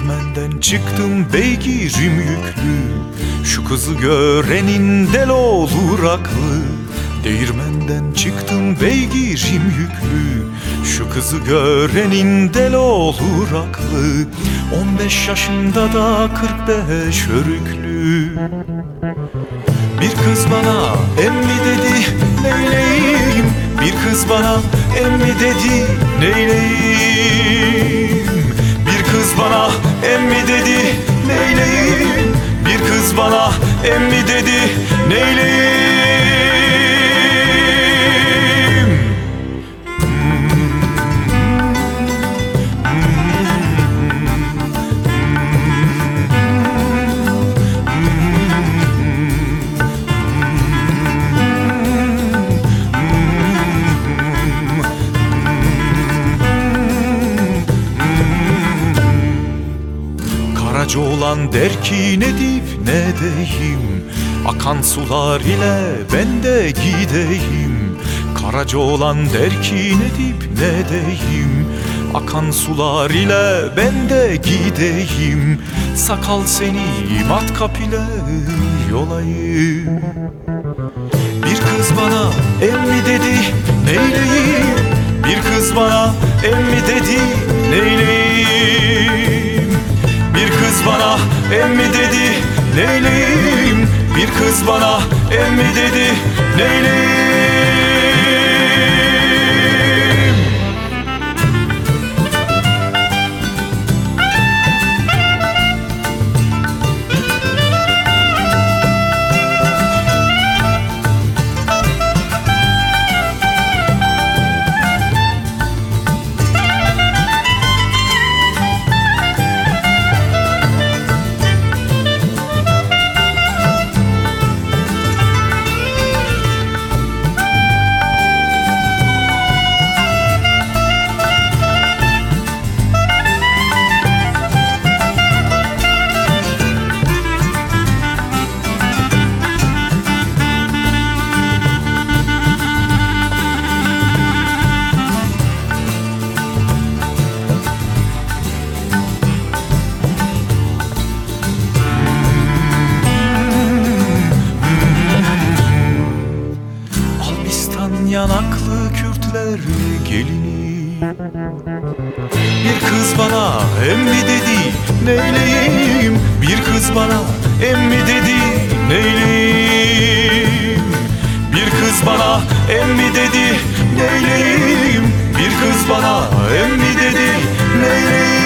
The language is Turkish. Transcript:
Değirmenden çıktım beygirim yüklü Şu kızı görenin del olur aklı. Değirmenden çıktım beygirim yüklü Şu kızı görenin del olur aklı. 15 yaşında da 45 örüklü. Bir kız bana emmi dedi neyleyim? Bir kız bana emmi dedi neyleyim? Bir kız bana emmi dedi neyleyim? Bir kız bana emmi dedi neyleyim Karaca olan der ki ne dip ne deyim? Akan sular ile ben de gideyim. Karaca olan der ki ne dip ne deyim? Akan sular ile ben de gideyim. Sakal seni matkap ile yolayım. Bir kız bana emmi dedi neyleyim? Bir kız bana emmi dedi neyleyim bana emmi dedi neyleyim Bir kız bana emmi dedi neyleyim yanaklı Kürtler gelini Bir kız bana emmi dedi neyleyim? Bir kız bana emmi dedi neyleyim? Bir kız bana emmi dedi neyleyim? Bir kız bana emmi dedi neyleyim